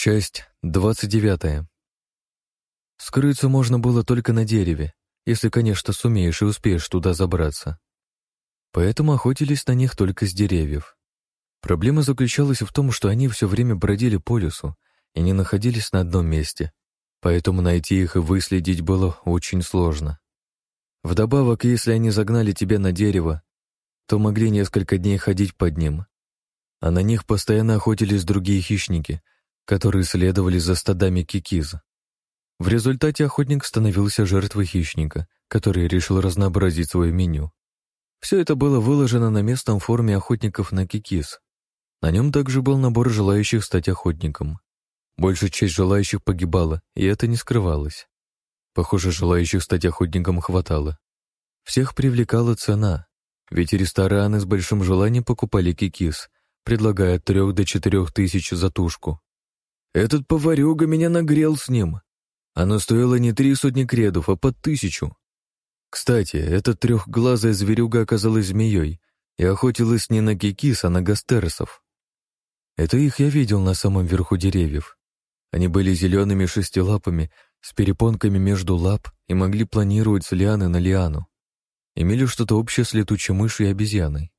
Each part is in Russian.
Часть двадцать девятая. Скрыться можно было только на дереве, если, конечно, сумеешь и успеешь туда забраться. Поэтому охотились на них только с деревьев. Проблема заключалась в том, что они все время бродили по лесу и не находились на одном месте, поэтому найти их и выследить было очень сложно. Вдобавок, если они загнали тебя на дерево, то могли несколько дней ходить под ним, а на них постоянно охотились другие хищники — которые следовали за стадами кикиза. В результате охотник становился жертвой хищника, который решил разнообразить свое меню. Все это было выложено на местном форуме охотников на кикиз. На нем также был набор желающих стать охотником. Большая часть желающих погибала, и это не скрывалось. Похоже, желающих стать охотником хватало. Всех привлекала цена, ведь рестораны с большим желанием покупали кикиз, предлагая от трех до четырех тысяч за тушку. Этот поварюга меня нагрел с ним. Оно стоило не три сотни кредов, а под тысячу. Кстати, эта трехглазая зверюга оказалась змеей и охотилась не на кикис, а на гастерсов. Это их я видел на самом верху деревьев. Они были зелеными шестилапами, с перепонками между лап и могли планировать с лианы на лиану. Имели что-то общее с летучей мышью и обезьяной.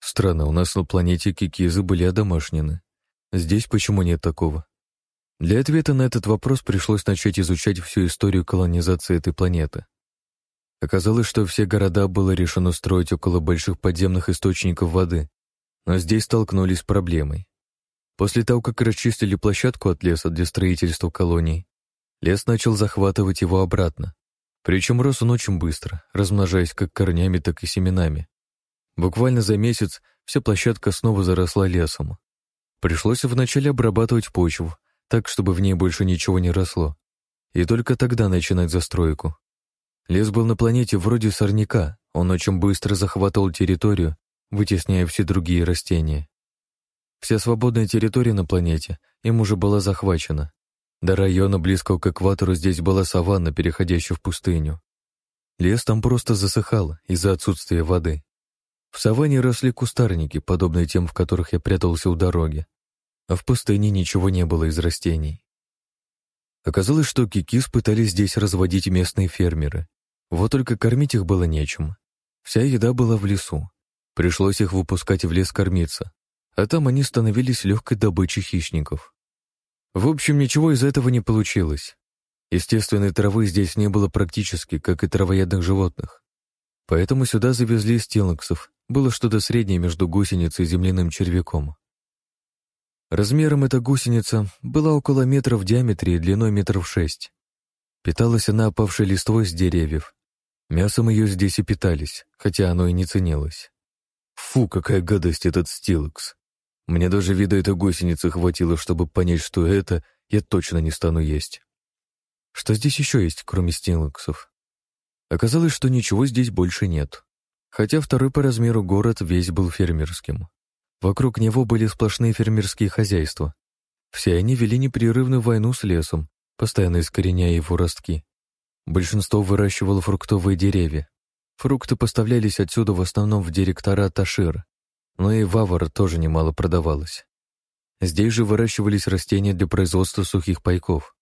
Странно, у нас на планете кикизы были одомашнены. Здесь почему нет такого? Для ответа на этот вопрос пришлось начать изучать всю историю колонизации этой планеты. Оказалось, что все города было решено строить около больших подземных источников воды, но здесь столкнулись с проблемой. После того, как расчистили площадку от леса для строительства колоний, лес начал захватывать его обратно. Причем рос он очень быстро, размножаясь как корнями, так и семенами. Буквально за месяц вся площадка снова заросла лесом. Пришлось вначале обрабатывать почву, так, чтобы в ней больше ничего не росло, и только тогда начинать застройку. Лес был на планете вроде сорняка, он очень быстро захватывал территорию, вытесняя все другие растения. Вся свободная территория на планете им уже была захвачена. До района близкого к экватору здесь была саванна, переходящая в пустыню. Лес там просто засыхал из-за отсутствия воды. В саванне росли кустарники, подобные тем, в которых я прятался у дороги а в пустыне ничего не было из растений. Оказалось, что кикис пытались здесь разводить местные фермеры. Вот только кормить их было нечем. Вся еда была в лесу. Пришлось их выпускать в лес кормиться, а там они становились легкой добычей хищников. В общем, ничего из этого не получилось. Естественной травы здесь не было практически, как и травоядных животных. Поэтому сюда завезли стилоксов, было что-то среднее между гусеницей и земляным червяком. Размером эта гусеница была около метра в диаметре и длиной метров шесть. Питалась она опавшей листвой с деревьев. Мясом ее здесь и питались, хотя оно и не ценилось. Фу, какая гадость этот стилокс. Мне даже вида этой гусеницы хватило, чтобы понять, что это я точно не стану есть. Что здесь еще есть, кроме стилоксов? Оказалось, что ничего здесь больше нет. Хотя второй по размеру город весь был фермерским. Вокруг него были сплошные фермерские хозяйства. Все они вели непрерывную войну с лесом, постоянно искореняя его ростки. Большинство выращивало фруктовые деревья. Фрукты поставлялись отсюда в основном в директора Ташир, но и вавар тоже немало продавалось. Здесь же выращивались растения для производства сухих пайков.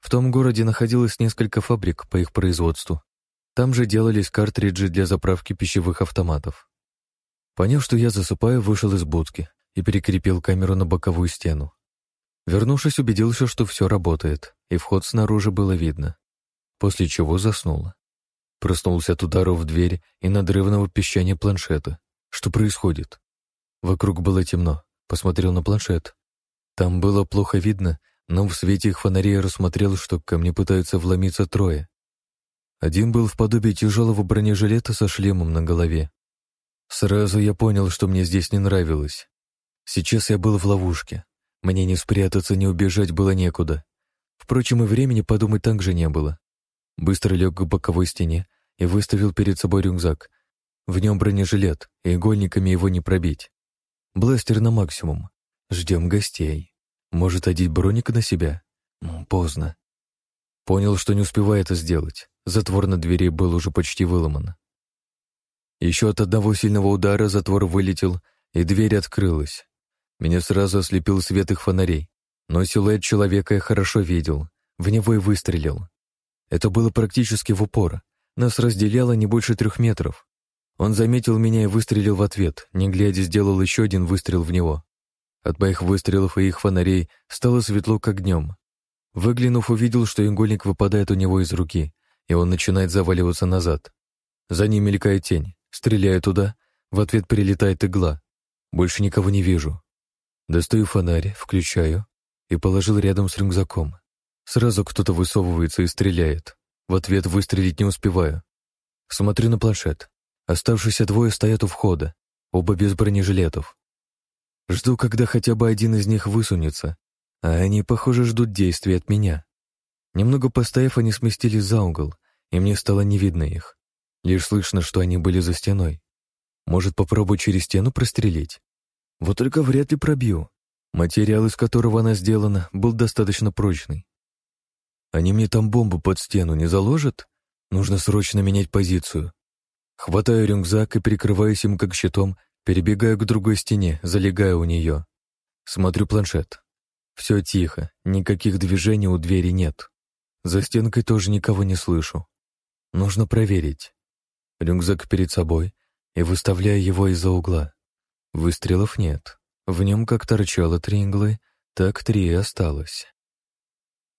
В том городе находилось несколько фабрик по их производству. Там же делались картриджи для заправки пищевых автоматов. Поняв, что я засыпаю, вышел из будки и перекрепил камеру на боковую стену. Вернувшись, убедился, что все работает, и вход снаружи было видно, после чего заснула. Проснулся от ударов в дверь и надрывного пищания планшета. Что происходит? Вокруг было темно. Посмотрел на планшет. Там было плохо видно, но в свете их фонарей рассмотрел, что ко мне пытаются вломиться трое. Один был в подобии тяжелого бронежилета со шлемом на голове, Сразу я понял, что мне здесь не нравилось. Сейчас я был в ловушке. Мне не спрятаться, не убежать было некуда. Впрочем, и времени подумать также не было. Быстро лег к боковой стене и выставил перед собой рюкзак. В нем бронежилет, и игольниками его не пробить. Бластер на максимум. Ждем гостей. Может, одеть броник на себя? Поздно. Понял, что не успеваю это сделать. Затвор на двери был уже почти выломан. Еще от одного сильного удара затвор вылетел, и дверь открылась. Меня сразу ослепил свет их фонарей, Но силуэт человека я хорошо видел, в него и выстрелил. Это было практически в упор, нас разделяло не больше трех метров. Он заметил меня и выстрелил в ответ, не глядя сделал еще один выстрел в него. От моих выстрелов и их фонарей стало светло, как днем. Выглянув, увидел, что игольник выпадает у него из руки, и он начинает заваливаться назад. За ним мелькает тень. Стреляю туда, в ответ прилетает игла. Больше никого не вижу. Достаю фонарь, включаю и положил рядом с рюкзаком. Сразу кто-то высовывается и стреляет. В ответ выстрелить не успеваю. Смотрю на планшет. Оставшиеся двое стоят у входа, оба без бронежилетов. Жду, когда хотя бы один из них высунется, а они, похоже, ждут действий от меня. Немного постояв, они сместились за угол, и мне стало не видно их. Лишь слышно, что они были за стеной. Может, попробую через стену прострелить? Вот только вряд ли пробью. Материал, из которого она сделана, был достаточно прочный. Они мне там бомбу под стену не заложат? Нужно срочно менять позицию. Хватаю рюкзак и, прикрываясь им как щитом, перебегаю к другой стене, залегаю у нее. Смотрю планшет. Все тихо, никаких движений у двери нет. За стенкой тоже никого не слышу. Нужно проверить. Рюкзак перед собой и выставляю его из-за угла. Выстрелов нет. В нем как торчало три иглы, так три и осталось.